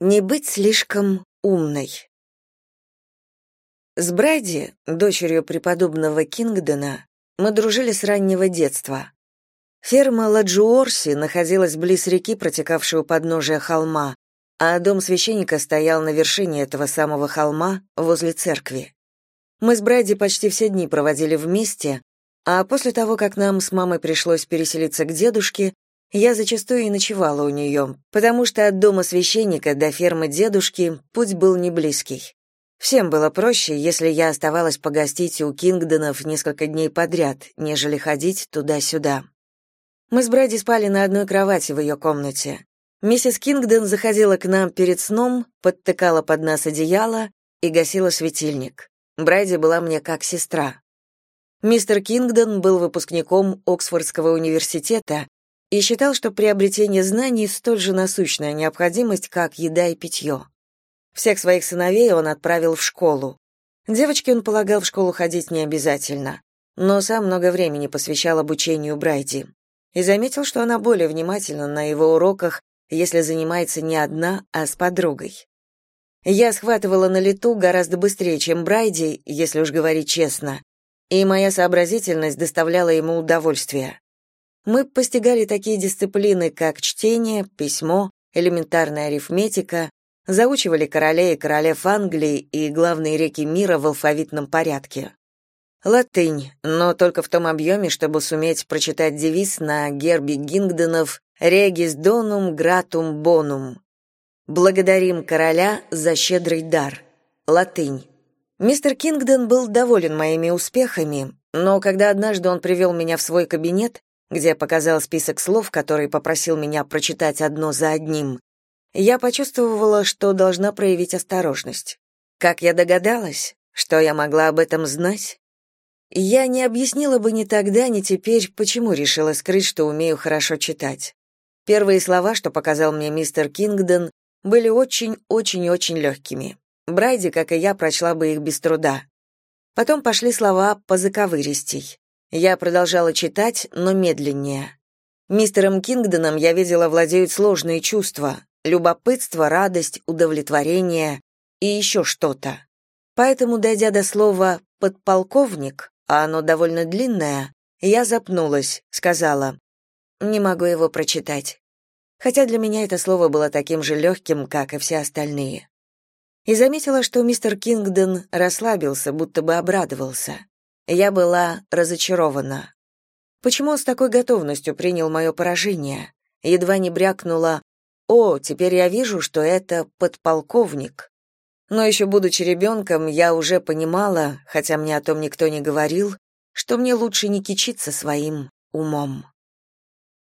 Не быть слишком умной. С Брайди, дочерью преподобного Кингдона, мы дружили с раннего детства. Ферма Ладжуорси находилась близ реки, протекавшей у подножия холма, а дом священника стоял на вершине этого самого холма, возле церкви. Мы с Брайди почти все дни проводили вместе, а после того, как нам с мамой пришлось переселиться к дедушке, я зачастую и ночевала у нее, потому что от дома священника до фермы дедушки путь был не близкий. Всем было проще, если я оставалась погостить у Кингдонов несколько дней подряд, нежели ходить туда-сюда. Мы с Брэди спали на одной кровати в ее комнате. Миссис Кингдон заходила к нам перед сном, подтыкала под нас одеяло и гасила светильник. Брэди была мне как сестра. Мистер Кингдон был выпускником Оксфордского университета и считал, что приобретение знаний столь же насущная необходимость, как еда и питье. Всех своих сыновей он отправил в школу. Девочке он полагал в школу ходить не обязательно, но сам много времени посвящал обучению Брайди. И заметил, что она более внимательна на его уроках, если занимается не одна, а с подругой. Я схватывала на лету гораздо быстрее, чем Брайди, если уж говорить честно, и моя сообразительность доставляла ему удовольствие. Мы постигали такие дисциплины, как чтение, письмо, элементарная арифметика, заучивали королей и королев Англии и главные реки мира в алфавитном порядке. Латынь, но только в том объеме, чтобы суметь прочитать девиз на гербе Гингдонов «Regis donum gratum bonum». «Благодарим короля за щедрый дар». Латынь. Мистер Кингдон был доволен моими успехами, но когда однажды он привел меня в свой кабинет, где показал список слов, которые попросил меня прочитать одно за одним, я почувствовала, что должна проявить осторожность. Как я догадалась, что я могла об этом знать? Я не объяснила бы ни тогда, ни теперь, почему решила скрыть, что умею хорошо читать. Первые слова, что показал мне мистер Кингдон, были очень-очень-очень легкими. Брайди, как и я, прочла бы их без труда. Потом пошли слова по заковыристей. Я продолжала читать, но медленнее. Мистером Кингдоном я видела владеют сложные чувства: любопытство, радость, удовлетворение и еще что-то. Поэтому, дойдя до слова подполковник, а оно довольно длинное, я запнулась, сказала: "Не могу его прочитать". Хотя для меня это слово было таким же легким, как и все остальные. И заметила, что мистер Кингдон расслабился, будто бы обрадовался. Я была разочарована. Почему он с такой готовностью принял мое поражение? Едва не брякнула «О, теперь я вижу, что это подполковник». Но еще будучи ребенком, я уже понимала, хотя мне о том никто не говорил, что мне лучше не кичиться своим умом.